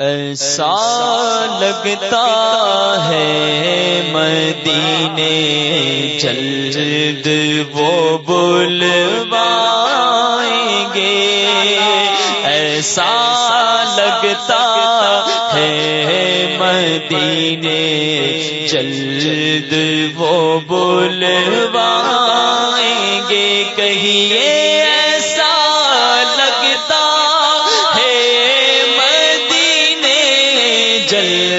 ایسا لگتا ہے مدینے جلد وہ بلوائیں گے۔ ایسا لگتا ہے مدینے جلد وہ بلوائیں گے۔ کہیے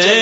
جل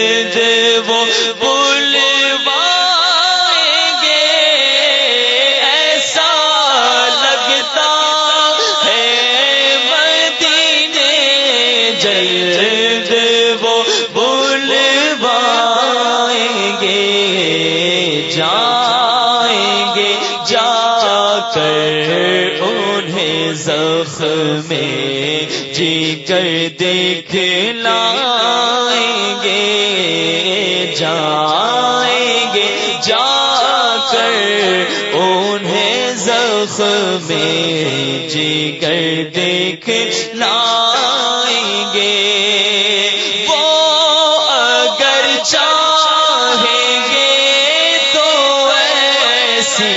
جائیں گے، جا کر انہیں زخم میں جی کر دیکھ لائیں گے۔ وہ اگر چاہیں گے تو ایسی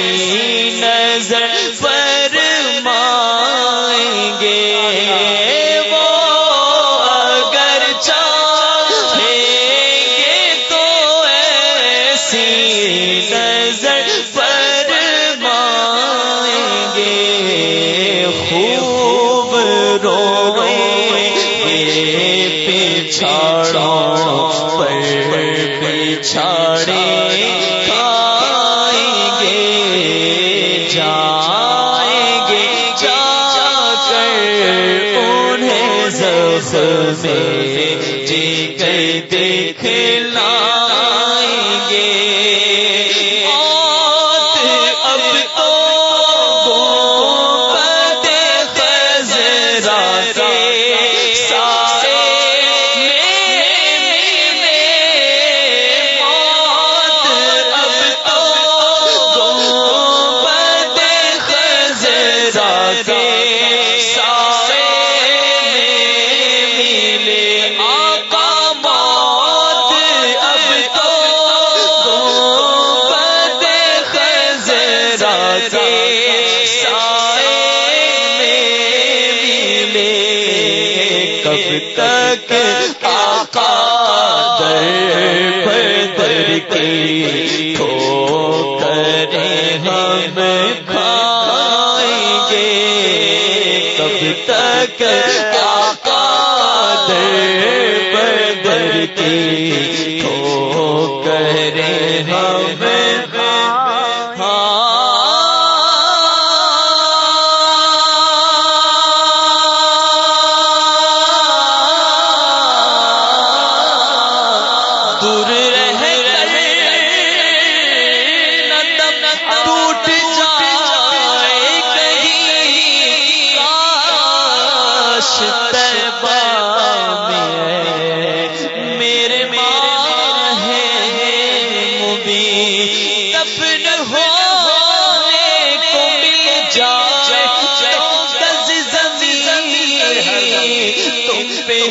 نظر سے بچے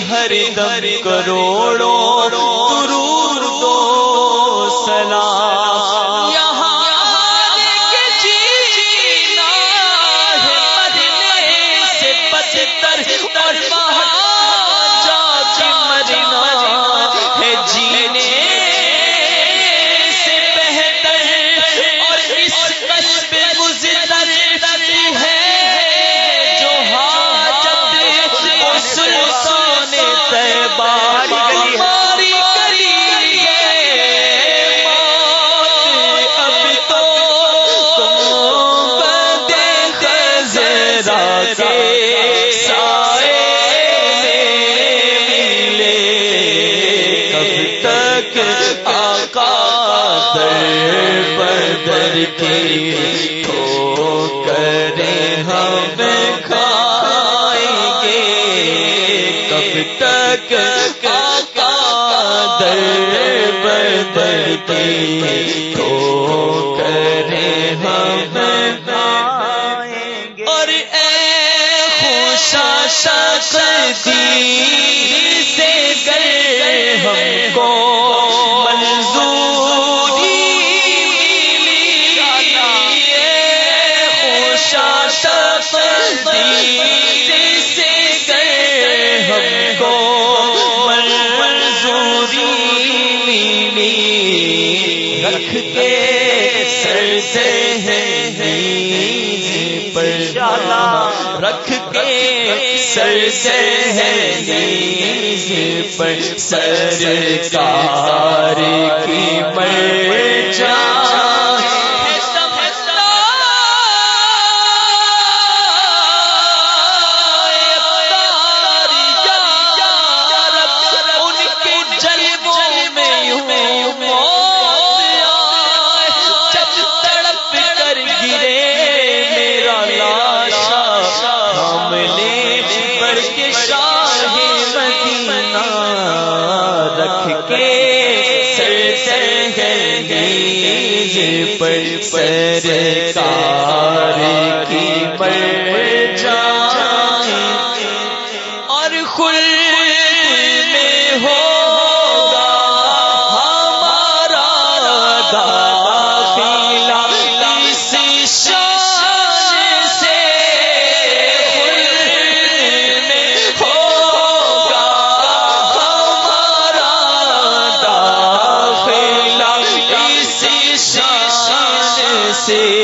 ہر دم کروڑوں کے تو کرے ہم کھائیں گے کب تک تو کرے سر سے ہے پر سرکار کی مر سرکار کی پر سے